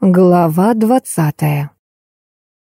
Глава двадцатая.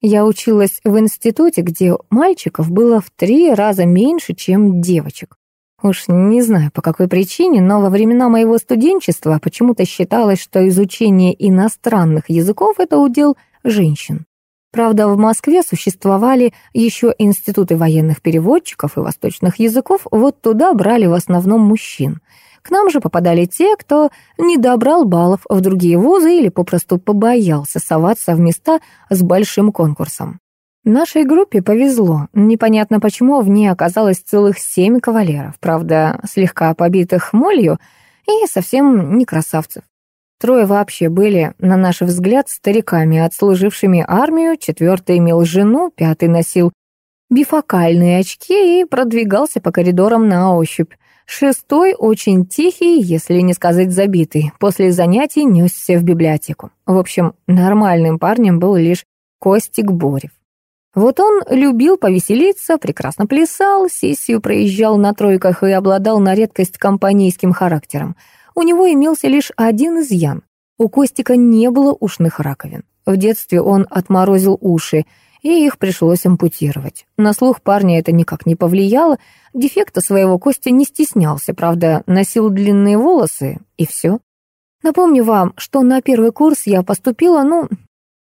Я училась в институте, где мальчиков было в три раза меньше, чем девочек. Уж не знаю, по какой причине, но во времена моего студенчества почему-то считалось, что изучение иностранных языков — это удел женщин. Правда, в Москве существовали еще институты военных переводчиков и восточных языков, вот туда брали в основном мужчин — к нам же попадали те, кто не добрал баллов в другие вузы или попросту побоялся соваться в места с большим конкурсом. Нашей группе повезло. Непонятно почему в ней оказалось целых семь кавалеров, правда, слегка побитых молью и совсем не красавцев. Трое вообще были, на наш взгляд, стариками, отслужившими армию, четвертый имел жену, пятый носил бифокальные очки и продвигался по коридорам на ощупь. Шестой, очень тихий, если не сказать забитый, после занятий несся в библиотеку. В общем, нормальным парнем был лишь Костик Борев. Вот он любил повеселиться, прекрасно плясал, сессию проезжал на тройках и обладал на редкость компанейским характером. У него имелся лишь один изъян. У Костика не было ушных раковин. В детстве он отморозил уши, и их пришлось ампутировать. На слух парня это никак не повлияло, дефекта своего Костя не стеснялся, правда, носил длинные волосы, и все. Напомню вам, что на первый курс я поступила, ну,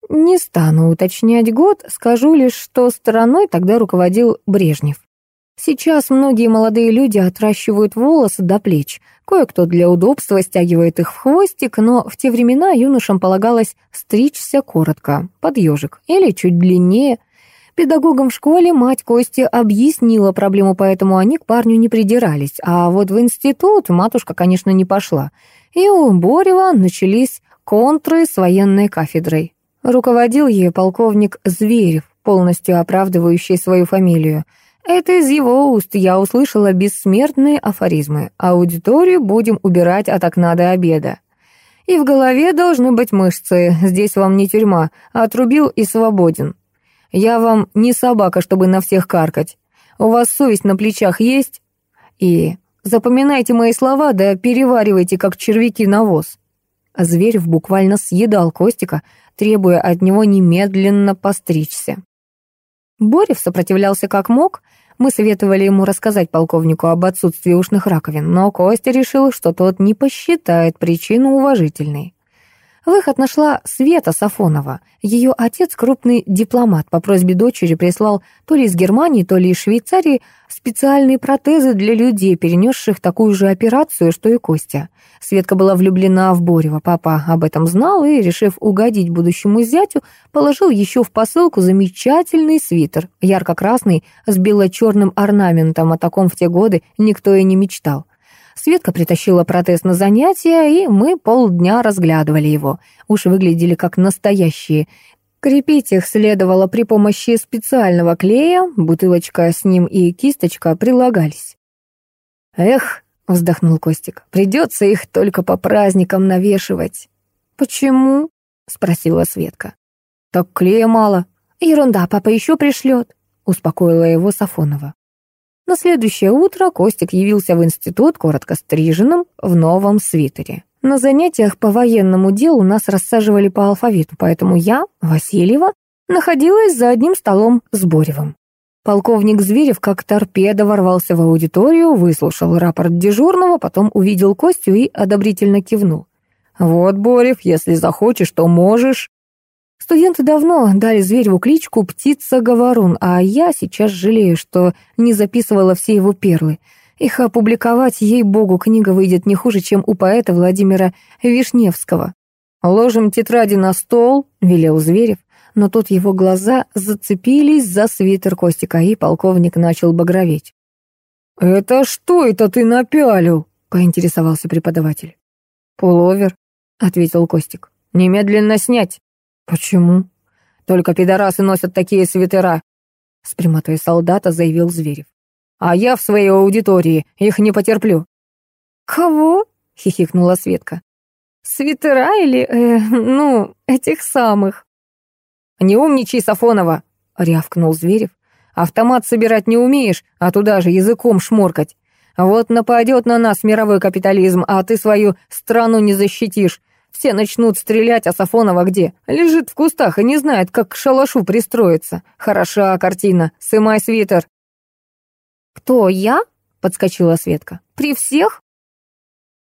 не стану уточнять год, скажу лишь, что стороной тогда руководил Брежнев. Сейчас многие молодые люди отращивают волосы до плеч. Кое-кто для удобства стягивает их в хвостик, но в те времена юношам полагалось стричься коротко, под ежик, или чуть длиннее. Педагогам в школе мать Кости объяснила проблему, поэтому они к парню не придирались. А вот в институт матушка, конечно, не пошла. И у Борева начались контры с военной кафедрой. Руководил ей полковник Зверев, полностью оправдывающий свою фамилию – это из его уст я услышала бессмертные афоризмы. Аудиторию будем убирать от окна до обеда. И в голове должны быть мышцы. Здесь вам не тюрьма. Отрубил и свободен. Я вам не собака, чтобы на всех каркать. У вас совесть на плечах есть? И запоминайте мои слова, да переваривайте, как червяки навоз. Зверь буквально съедал Костика, требуя от него немедленно постричься. Борев сопротивлялся как мог. Мы советовали ему рассказать полковнику об отсутствии ушных раковин, но Костя решил, что тот не посчитает причину уважительной. Выход нашла Света Сафонова. Ее отец, крупный дипломат, по просьбе дочери прислал то ли из Германии, то ли из Швейцарии специальные протезы для людей, перенесших такую же операцию, что и Костя. Светка была влюблена в Борева. Папа об этом знал и, решив угодить будущему зятю, положил еще в посылку замечательный свитер, ярко-красный, с бело-черным орнаментом. О таком в те годы никто и не мечтал. Светка притащила протез на занятия, и мы полдня разглядывали его. Уши выглядели как настоящие. Крепить их следовало при помощи специального клея, бутылочка с ним и кисточка прилагались. «Эх», — вздохнул Костик, — «придется их только по праздникам навешивать». «Почему?» — спросила Светка. «Так клея мало». «Ерунда, папа еще пришлет», — успокоила его Сафонова. На следующее утро Костик явился в институт коротко стриженным в новом свитере. На занятиях по военному делу нас рассаживали по алфавиту, поэтому я, Васильева, находилась за одним столом с Боревым. Полковник Зверев как торпеда ворвался в аудиторию, выслушал рапорт дежурного, потом увидел Костю и одобрительно кивнул. «Вот, Борев, если захочешь, то можешь». Студенты давно дали Звереву кличку «Птица-говорун», а я сейчас жалею, что не записывала все его перлы. Их опубликовать, ей-богу, книга выйдет не хуже, чем у поэта Владимира Вишневского. «Ложим тетради на стол», — велел Зверев, но тут его глаза зацепились за свитер Костика, и полковник начал багроветь. «Это что это ты напялил?» — поинтересовался преподаватель. «Пуловер», — ответил Костик. «Немедленно снять». «Почему?» «Только пидорасы носят такие свитера», — с прямотой солдата заявил Зверев. «А я в своей аудитории их не потерплю». «Кого?» — хихикнула Светка. «Свитера или, э, ну, этих самых?» «Не умничай, Сафонова!» — рявкнул Зверев. «Автомат собирать не умеешь, а туда же языком шморкать. Вот нападет на нас мировой капитализм, а ты свою страну не защитишь. Все начнут стрелять, а Сафонова где? Лежит в кустах и не знает, как к шалашу пристроиться. Хороша картина. Сымай свитер. «Кто, я?» — подскочила Светка. «При всех?»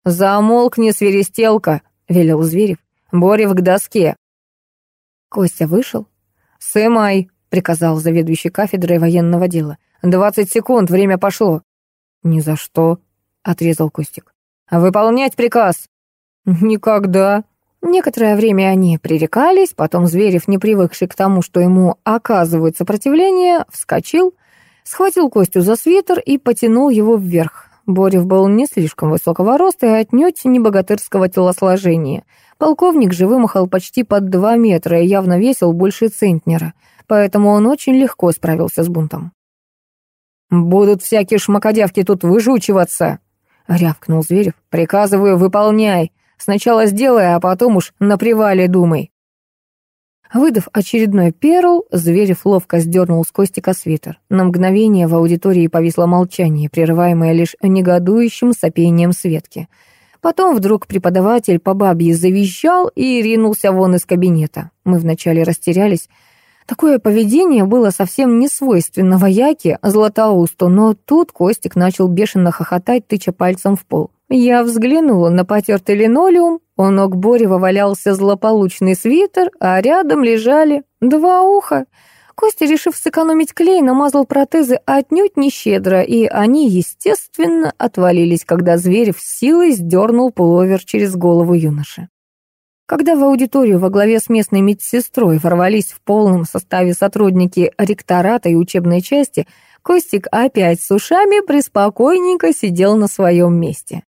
«Замолкни, свиристелка!» — велел Зверев. «Борев к доске!» Костя вышел. «Сымай!» — приказал заведующий кафедрой военного дела. «Двадцать секунд, время пошло». «Ни за что», — отрезал Костик. «Выполнять приказ!» «Никогда!» Некоторое время они пререкались, потом Зверев, не привыкший к тому, что ему оказывают сопротивление, вскочил, схватил Костю за свитер и потянул его вверх. Борев был не слишком высокого роста и отнюдь не богатырского телосложения. Полковник же вымахал почти под два метра и явно весил больше центнера, поэтому он очень легко справился с бунтом. «Будут всякие шмакодявки тут выжучиваться!» — рявкнул Зверев. «Приказываю, выполняй. Сначала сделай, а потом уж на привале думай». Выдав очередной перл, Зверев ловко сдернул с Костика свитер. На мгновение в аудитории повисло молчание, прерываемое лишь негодующим сопением Светки. Потом вдруг преподаватель по бабье завизжал и ринулся вон из кабинета. Мы вначале растерялись. Такое поведение было совсем не свойственно вояке Златоусту, но тут Костик начал бешено хохотать, тыча пальцем в пол. Я взглянула на потертый линолеум, у ног Борева валялся злополучный свитер, а рядом лежали два уха. Костя, решив сэкономить клей, намазал протезы отнюдь не щедро, и они, естественно, отвалились, когда зверь в силой сдернул пуловер через голову юноши. Когда в аудиторию во главе с местной медсестрой ворвались в полном составе сотрудники ректората и учебной части, Костик опять с ушами преспокойненько сидел на своем месте.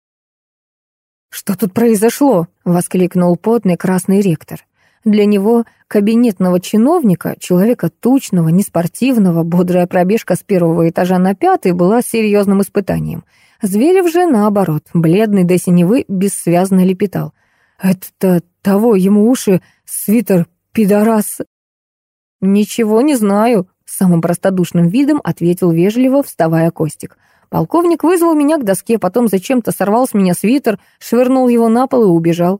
«Что тут произошло?» — воскликнул потный красный ректор. Для него, кабинетного чиновника, человека тучного, неспортивного, бодрая пробежка с первого этажа на пятый была серьезным испытанием. Зверев же, наоборот, бледный до синевы, бессвязно лепетал. «Это того ему уши, свитер, пидорас!» «Ничего не знаю», — самым простодушным видом ответил вежливо, вставая Костик. Полковник вызвал меня к доске, потом зачем-то сорвал с меня свитер, швырнул его на пол и убежал.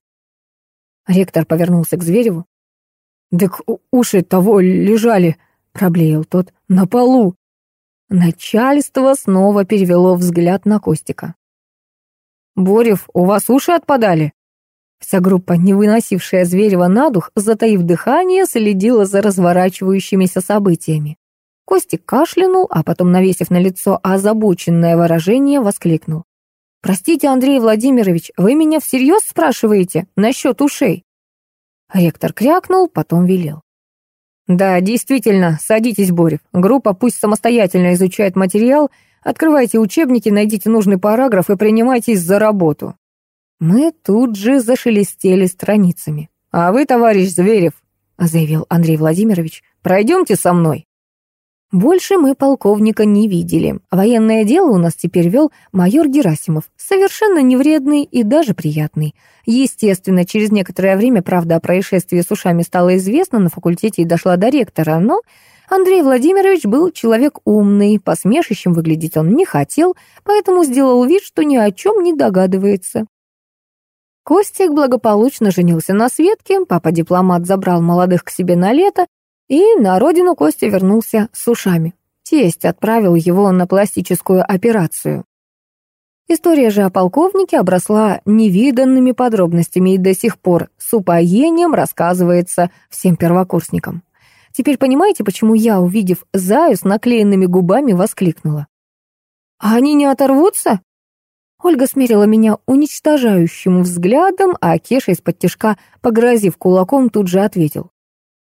Ректор повернулся к Звереву. «Так уши того лежали», — проблеял тот, — «на полу». Начальство снова перевело взгляд на Костика. «Борев, у вас уши отпадали?» Вся группа, не выносившая Зверева на дух, затаив дыхание, следила за разворачивающимися событиями. Костик кашлянул, а потом, навесив на лицо озабоченное выражение, воскликнул. «Простите, Андрей Владимирович, вы меня всерьез спрашиваете насчет ушей?» Ректор крякнул, потом велел. «Да, действительно, садитесь, Борев. Группа пусть самостоятельно изучает материал, открывайте учебники, найдите нужный параграф и принимайтесь за работу». Мы тут же зашелестели страницами. «А вы, товарищ Зверев», — заявил Андрей Владимирович, — «пройдемте со мной». Больше мы полковника не видели. Военное дело у нас теперь вел майор Герасимов, совершенно невредный и даже приятный. Естественно, через некоторое время правда о происшествии с ушами стала известна на факультете и дошла до ректора, но Андрей Владимирович был человек умный, посмешищем выглядеть он не хотел, поэтому сделал вид, что ни о чем не догадывается. Костик благополучно женился на Светке, папа-дипломат забрал молодых к себе на лето, и на родину Костя вернулся с ушами. Тесть отправил его на пластическую операцию. История же о полковнике обросла невиданными подробностями и до сих пор с упоением рассказывается всем первокурсникам. Теперь понимаете, почему я, увидев Заю с наклеенными губами, воскликнула? «А они не оторвутся?» Ольга смерила меня уничтожающим взглядом, а Кеша из-под тяжка, погрозив кулаком, тут же ответил.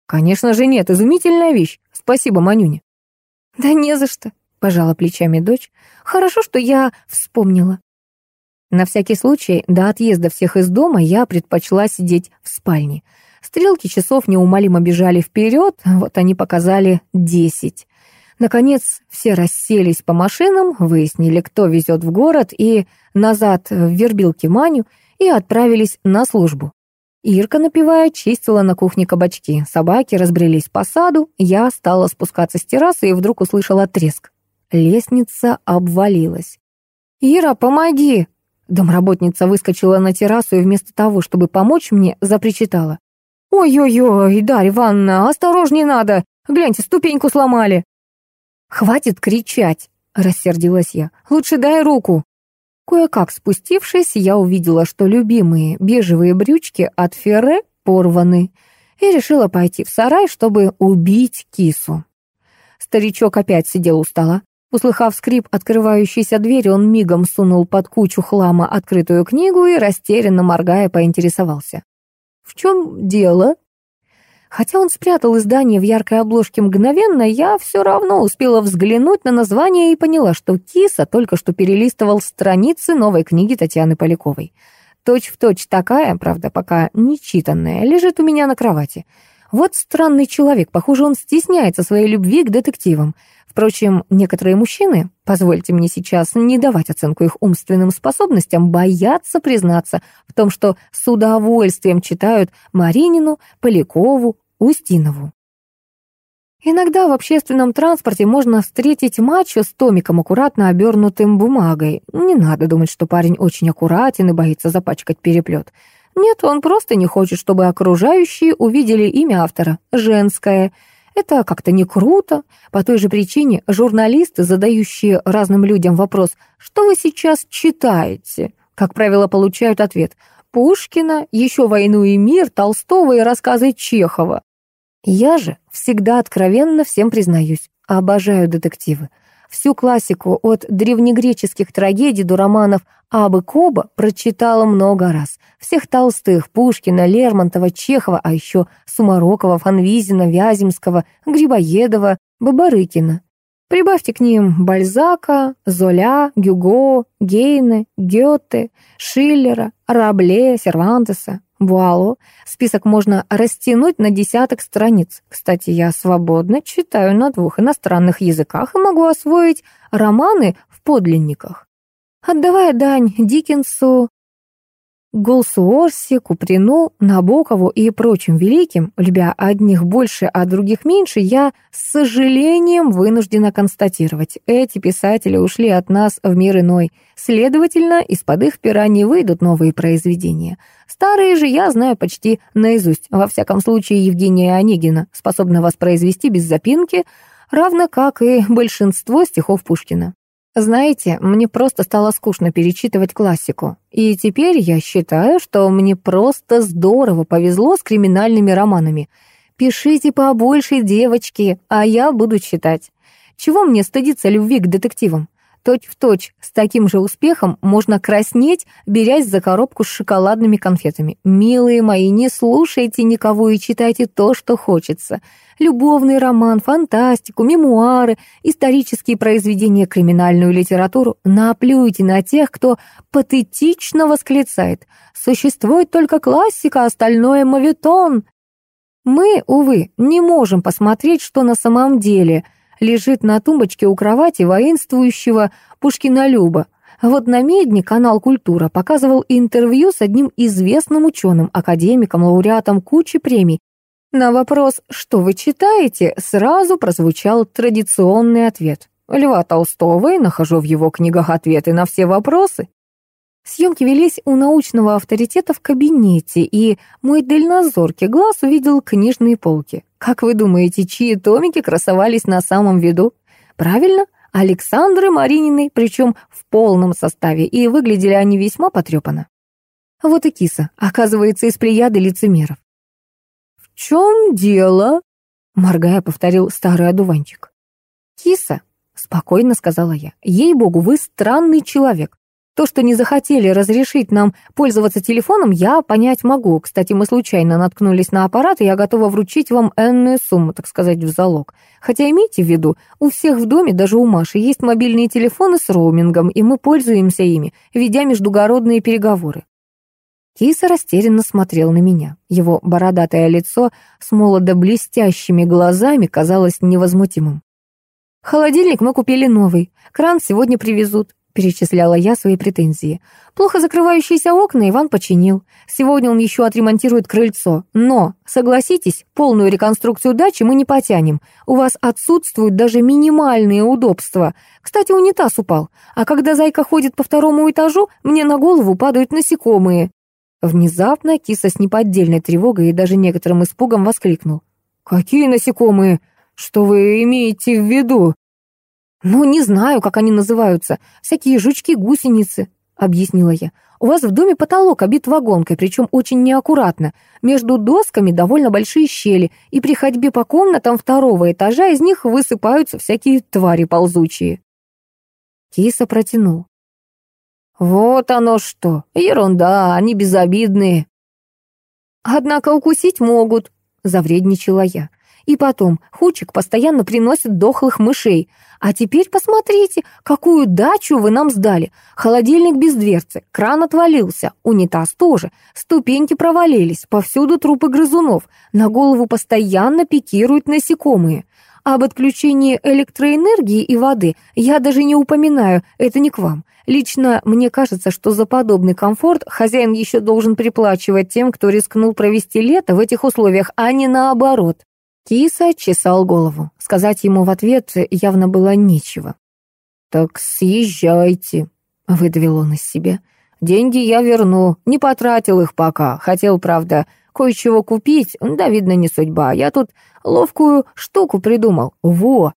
«Конечно же нет, изумительная вещь. Спасибо, Манюня». «Да не за что», — пожала плечами дочь. «Хорошо, что я вспомнила». На всякий случай, до отъезда всех из дома я предпочла сидеть в спальне. Стрелки часов неумолимо бежали вперед, вот они показали десять. Наконец, все расселись по машинам, выяснили, кто везет в город, и назад в Вербилке Маню, и отправились на службу. Ирка, напивая, чистила на кухне кабачки. Собаки разбрелись по саду. Я стала спускаться с террасы и вдруг услышала треск. Лестница обвалилась. «Ира, помоги!» — Домработница выскочила на террасу и вместо того, чтобы помочь мне, запричитала. «Ой-ой-ой, Дарья Ивановна, осторожней надо! Гляньте, ступеньку сломали!» «Хватит кричать!» — рассердилась я. «Лучше дай руку!» Кое-как спустившись, я увидела, что любимые бежевые брючки от Ферре порваны, и решила пойти в сарай, чтобы убить кису. Старичок опять сидел у стола. Услыхав скрип открывающейся двери, он мигом сунул под кучу хлама открытую книгу и, растерянно моргая, поинтересовался. «В чем дело?» Хотя он спрятал издание в яркой обложке мгновенно, я все равно успела взглянуть на название и поняла, что киса только что перелистывал страницы новой книги Татьяны Поляковой. Точь-в-точь точь такая, правда, пока не читанная, лежит у меня на кровати. Вот странный человек, похоже, он стесняется своей любви к детективам. Впрочем, некоторые мужчины, позвольте мне сейчас не давать оценку их умственным способностям, боятся признаться в том, что с удовольствием читают Маринину, Полякову, Устинову. Иногда в общественном транспорте можно встретить мачо с томиком, аккуратно обернутым бумагой. Не надо думать, что парень очень аккуратен и боится запачкать переплет. Нет, он просто не хочет, чтобы окружающие увидели имя автора. Женское. Это как-то не круто. По той же причине журналисты, задающие разным людям вопрос «Что вы сейчас читаете?», как правило, получают ответ «Пушкина, еще «Войну и мир», Толстого и рассказы Чехова». Я же всегда откровенно всем признаюсь, обожаю детективы. Всю классику от древнегреческих трагедий до романов Абы Коба прочитала много раз. Всех Толстых, Пушкина, Лермонтова, Чехова, а еще Сумарокова, Фанвизина, Вяземского, Грибоедова, Бабарыкина. Прибавьте к ним Бальзака, Золя, Гюго, Гейне, Гёте, Шиллера, Рабле, Сервантеса. Вуало. Список можно растянуть на десяток страниц. Кстати, я свободно читаю на двух иностранных языках и могу освоить романы в подлинниках. Отдавая дань Диккенсу, Голсуорси, Куприну, Набокову и прочим великим, любя одних больше, а других меньше, я с сожалением вынуждена констатировать, эти писатели ушли от нас в мир иной. Следовательно, из-под их пера не выйдут новые произведения. Старые же я знаю почти наизусть. Во всяком случае, Евгения Онегина способна воспроизвести без запинки, равно как и большинство стихов Пушкина. Знаете, мне просто стало скучно перечитывать классику. И теперь я считаю, что мне просто здорово повезло с криминальными романами. Пишите побольше, девочки, а я буду читать. Чего мне стыдиться любви к детективам? Точь-в-точь, с таким же успехом можно краснеть, берясь за коробку с шоколадными конфетами. Милые мои, не слушайте никого и читайте то, что хочется. Любовный роман, фантастику, мемуары, исторические произведения, криминальную литературу. Наплюйте на тех, кто патетично восклицает. Существует только классика, а остальное мавитон. Мы, увы, не можем посмотреть, что на самом деле – лежит на тумбочке у кровати воинствующего Пушкина-Люба. Вот на Медне канал «Культура» показывал интервью с одним известным ученым, академиком, лауреатом кучи премий. На вопрос «Что вы читаете?» сразу прозвучал традиционный ответ. Льва Толстого и нахожу в его книгах ответы на все вопросы. Съемки велись у научного авторитета в кабинете, и мой дальнозоркий глаз увидел книжные полки. Как вы думаете, чьи томики красовались на самом виду? Правильно, Александры Марининой, причем в полном составе, и выглядели они весьма потрепанно. Вот и киса, оказывается, из плеяды лицемеров. «В чем дело?» — моргая, повторил старый одуванчик. «Киса», — спокойно сказала я, — «ей-богу, вы странный человек. То, что не захотели разрешить нам пользоваться телефоном, я понять могу. Кстати, мы случайно наткнулись на аппарат, и я готова вручить вам энную сумму, так сказать, в залог. Хотя имейте в виду, у всех в доме, даже у Маши, есть мобильные телефоны с роумингом, и мы пользуемся ими, ведя междугородные переговоры. Киса растерянно смотрел на меня. Его бородатое лицо с молодо-блестящими глазами казалось невозмутимым. «Холодильник мы купили новый. Кран сегодня привезут. Перечисляла я свои претензии. Плохо закрывающиеся окна Иван починил. Сегодня он еще отремонтирует крыльцо. Но, согласитесь, полную реконструкцию дачи мы не потянем. У вас отсутствуют даже минимальные удобства. Кстати, унитаз упал. А когда зайка ходит по второму этажу, мне на голову падают насекомые. Внезапно киса с неподдельной тревогой и даже некоторым испугом воскликнул. «Какие насекомые? Что вы имеете в виду?» «Ну, не знаю, как они называются. Всякие жучки-гусеницы», — объяснила я. «У вас в доме потолок обит вагонкой, причем очень неаккуратно. Между досками довольно большие щели, и при ходьбе по комнатам второго этажа из них высыпаются всякие твари ползучие». Киса протянул. «Вот оно что! Ерунда, они безобидные!» «Однако укусить могут», — завредничала я. И потом, Хучик постоянно приносит дохлых мышей. А теперь посмотрите, какую дачу вы нам сдали. Холодильник без дверцы, кран отвалился, унитаз тоже, ступеньки провалились, повсюду трупы грызунов, на голову постоянно пикируют насекомые. Об отключении электроэнергии и воды я даже не упоминаю, это не к вам. Лично мне кажется, что за подобный комфорт хозяин еще должен приплачивать тем, кто рискнул провести лето в этих условиях, а не наоборот. Киса чесал голову. Сказать ему в ответ явно было нечего. «Так съезжайте», — выдавил он из себя. «Деньги я верну, не потратил их пока. Хотел, правда, кое-чего купить, да, видно, не судьба. Я тут ловкую штуку придумал. Во!»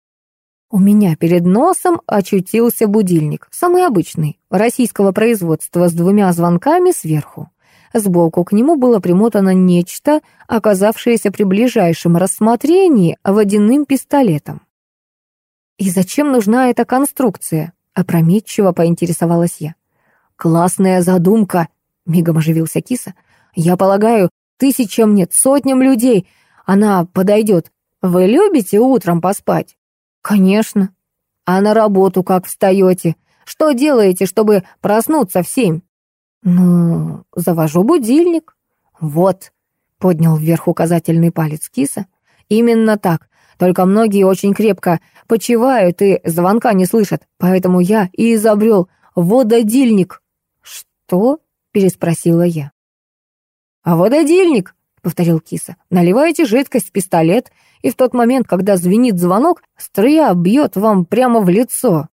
У меня перед носом очутился будильник, самый обычный, российского производства с двумя звонками сверху. Сбоку к нему было примотано нечто, оказавшееся при ближайшем рассмотрении водяным пистолетом. «И зачем нужна эта конструкция?» — опрометчиво поинтересовалась я. «Классная задумка!» — мигом оживился киса. «Я полагаю, тысячам нет, сотням людей она подойдет. Вы любите утром поспать?» «Конечно». «А на работу как встаете? Что делаете, чтобы проснуться в семь?» «Ну, завожу будильник». «Вот», — поднял вверх указательный палец киса. «Именно так. Только многие очень крепко почивают и звонка не слышат, поэтому я и изобрел вододильник». «Что?» — переспросила я. «А вододильник», — повторил киса. «Наливаете жидкость в пистолет, и в тот момент, когда звенит звонок, струя бьет вам прямо в лицо.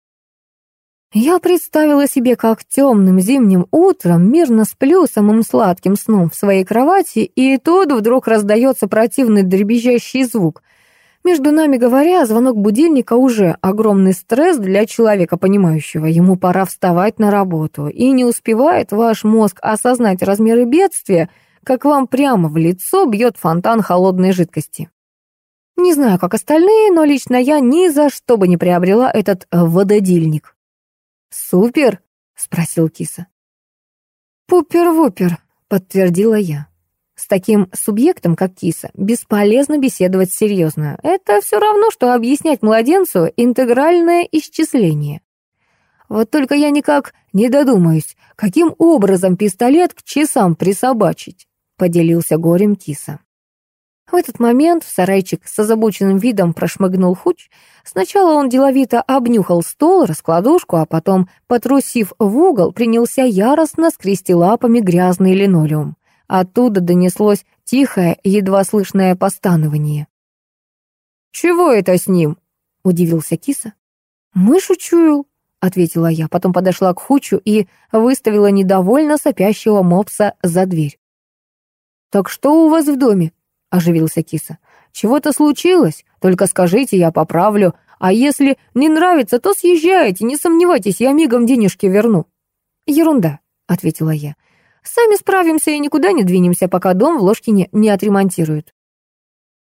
Я представила себе, как темным зимним утром мирно сплю самым сладким сном в своей кровати, и тут вдруг раздается противный дребезжащий звук. Между нами говоря, звонок будильника уже огромный стресс для человека, понимающего, ему пора вставать на работу, и не успевает ваш мозг осознать размеры бедствия, как вам прямо в лицо бьет фонтан холодной жидкости. Не знаю, как остальные, но лично я ни за что бы не приобрела этот вододильник. «Супер?» — спросил киса. «Пупер-вупер», — подтвердила я. С таким субъектом, как киса, бесполезно беседовать серьезно. Это все равно, что объяснять младенцу интегральное исчисление. Вот только я никак не додумаюсь, каким образом пистолет к часам присобачить, поделился горем киса. В этот момент в сарайчик с озабоченным видом прошмыгнул Хуч. Сначала он деловито обнюхал стол, раскладушку, а потом, потрусив в угол, принялся яростно скрести лапами грязный линолеум. Оттуда донеслось тихое, едва слышное постанование. «Чего это с ним?» — удивился киса. «Мышь учуял», — ответила я, потом подошла к Хучу и выставила недовольно сопящего мопса за дверь. «Так что у вас в доме?» — оживился киса. «Чего-то случилось? Только скажите, я поправлю. А если не нравится, то съезжайте, не сомневайтесь, я мигом денежки верну». «Ерунда», — ответила я. «Сами справимся и никуда не двинемся, пока дом в Ложкине не отремонтируют».